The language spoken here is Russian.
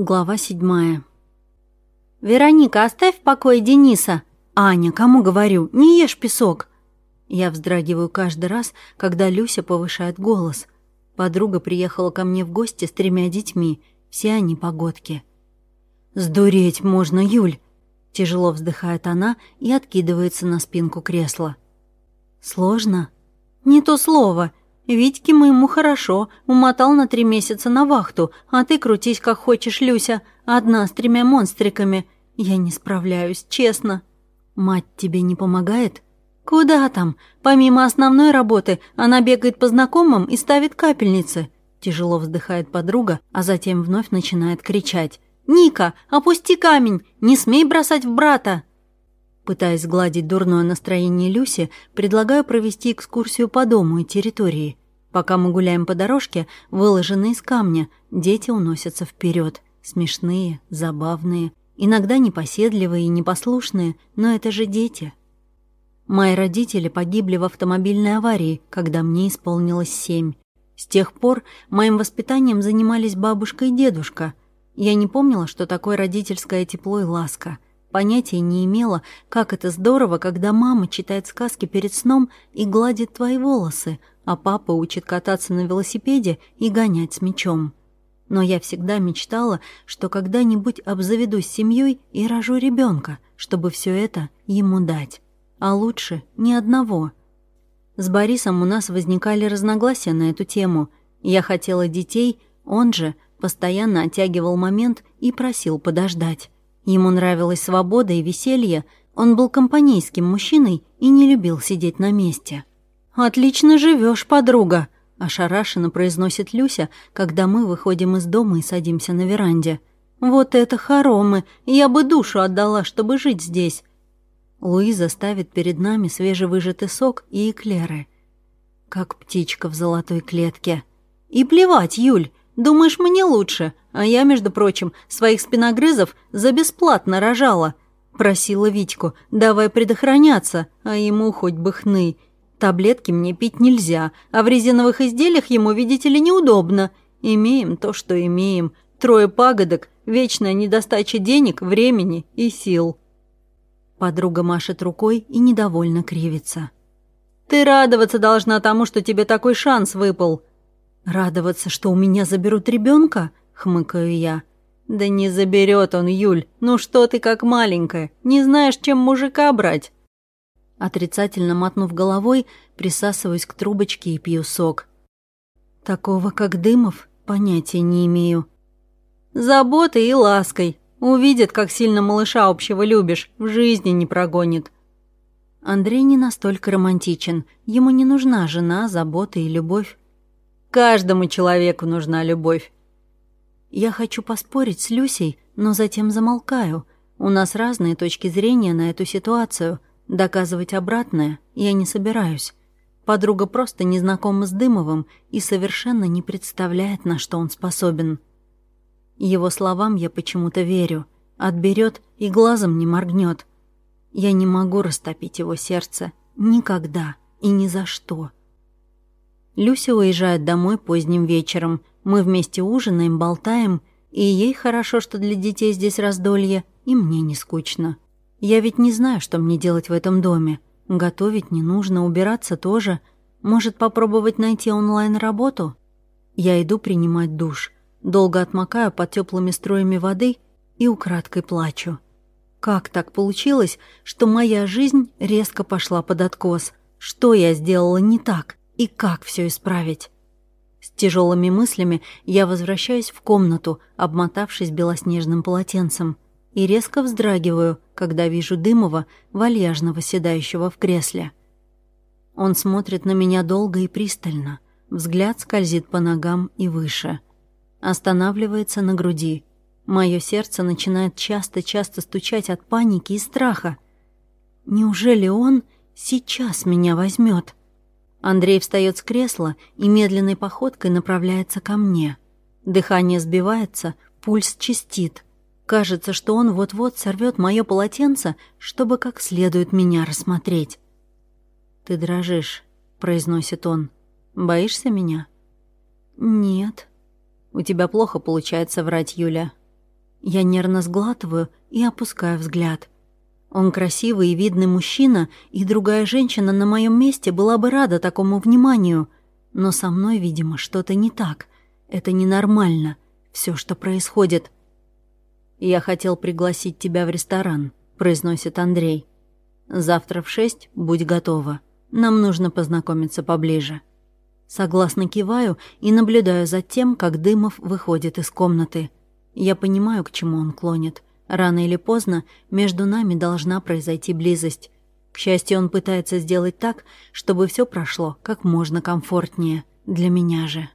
Глава седьмая. «Вероника, оставь в покое Дениса!» «Аня, кому говорю, не ешь песок!» Я вздрагиваю каждый раз, когда Люся повышает голос. Подруга приехала ко мне в гости с тремя детьми, все они погодки. «Сдуреть можно, Юль!» Тяжело вздыхает она и откидывается на спинку кресла. «Сложно?» «Не то слово. Витьке моему хорошо, умотал на три месяца на вахту, а ты крутись как хочешь, Люся, одна с тремя монстриками. Я не справляюсь, честно. Мать тебе не помогает? Куда там? Помимо основной работы, она бегает по знакомым и ставит капельницы. Тяжело вздыхает подруга, а затем вновь начинает кричать. «Ника, опусти камень! Не смей бросать в брата!» Пытаясь сгладить дурное настроение Люси, предлагаю провести экскурсию по дому и территории. Пока мы гуляем по дорожке, выложенной из камня, дети уносятся вперед. Смешные, забавные, иногда непоседливые и непослушные, но это же дети. Мои родители погибли в автомобильной аварии, когда мне исполнилось семь. С тех пор моим воспитанием занимались бабушка и дедушка. Я не помнила, что такое родительское тепло и ласка — Понятия не имела, как это здорово, когда мама читает сказки перед сном и гладит твои волосы, а папа учит кататься на велосипеде и гонять с мячом. Но я всегда мечтала, что когда-нибудь обзаведусь семьей и рожу ребенка, чтобы все это ему дать. А лучше ни одного. С Борисом у нас возникали разногласия на эту тему. Я хотела детей, он же постоянно оттягивал момент и просил подождать. Ему нравилась свобода и веселье, он был компанейским мужчиной и не любил сидеть на месте. «Отлично живешь, подруга», — ошарашенно произносит Люся, когда мы выходим из дома и садимся на веранде. «Вот это хоромы! Я бы душу отдала, чтобы жить здесь!» Луиза ставит перед нами свежевыжатый сок и эклеры. Как птичка в золотой клетке. «И плевать, Юль, думаешь, мне лучше? А я, между прочим, своих спиногрызов за бесплатно рожала. Просила Витьку, давай предохраняться, а ему хоть бы хны. Таблетки мне пить нельзя, а в резиновых изделиях ему, видите ли, неудобно. Имеем то, что имеем. Трое пагодок, вечная недостача денег, времени и сил. Подруга машет рукой и недовольно кривится. «Ты радоваться должна тому, что тебе такой шанс выпал». «Радоваться, что у меня заберут ребенка? хмыкаю я. «Да не заберет он, Юль. Ну что ты как маленькая? Не знаешь, чем мужика брать?» Отрицательно мотнув головой, присасываюсь к трубочке и пью сок. Такого, как Дымов, понятия не имею. Заботой и лаской. Увидит, как сильно малыша общего любишь, в жизни не прогонит. Андрей не настолько романтичен. Ему не нужна жена, забота и любовь. Каждому человеку нужна любовь. Я хочу поспорить с Люсей, но затем замолкаю. У нас разные точки зрения на эту ситуацию. Доказывать обратное я не собираюсь. Подруга просто не знакома с Дымовым и совершенно не представляет, на что он способен. Его словам я почему-то верю. Отберет и глазом не моргнет. Я не могу растопить его сердце. Никогда и ни за что. Люся уезжает домой поздним вечером. Мы вместе ужинаем, болтаем, и ей хорошо, что для детей здесь раздолье, и мне не скучно. Я ведь не знаю, что мне делать в этом доме. Готовить не нужно, убираться тоже. Может, попробовать найти онлайн-работу? Я иду принимать душ. Долго отмокаю под теплыми струями воды и украдкой плачу. Как так получилось, что моя жизнь резко пошла под откос? Что я сделала не так? И как все исправить? С тяжелыми мыслями я возвращаюсь в комнату, обмотавшись белоснежным полотенцем, и резко вздрагиваю, когда вижу Дымова, вальяжного седающего в кресле. Он смотрит на меня долго и пристально, взгляд скользит по ногам и выше. Останавливается на груди. Мое сердце начинает часто-часто стучать от паники и страха. Неужели он сейчас меня возьмет? Андрей встает с кресла и медленной походкой направляется ко мне. Дыхание сбивается, пульс чистит. Кажется, что он вот-вот сорвет мое полотенце, чтобы как следует меня рассмотреть. «Ты дрожишь», — произносит он. «Боишься меня?» «Нет». «У тебя плохо получается врать, Юля». Я нервно сглатываю и опускаю взгляд. Он красивый и видный мужчина, и другая женщина на моем месте была бы рада такому вниманию. Но со мной, видимо, что-то не так. Это ненормально. Все, что происходит. «Я хотел пригласить тебя в ресторан», — произносит Андрей. «Завтра в шесть будь готова. Нам нужно познакомиться поближе». Согласно киваю и наблюдаю за тем, как Дымов выходит из комнаты. Я понимаю, к чему он клонит. Рано или поздно между нами должна произойти близость. К счастью, он пытается сделать так, чтобы все прошло как можно комфортнее для меня же.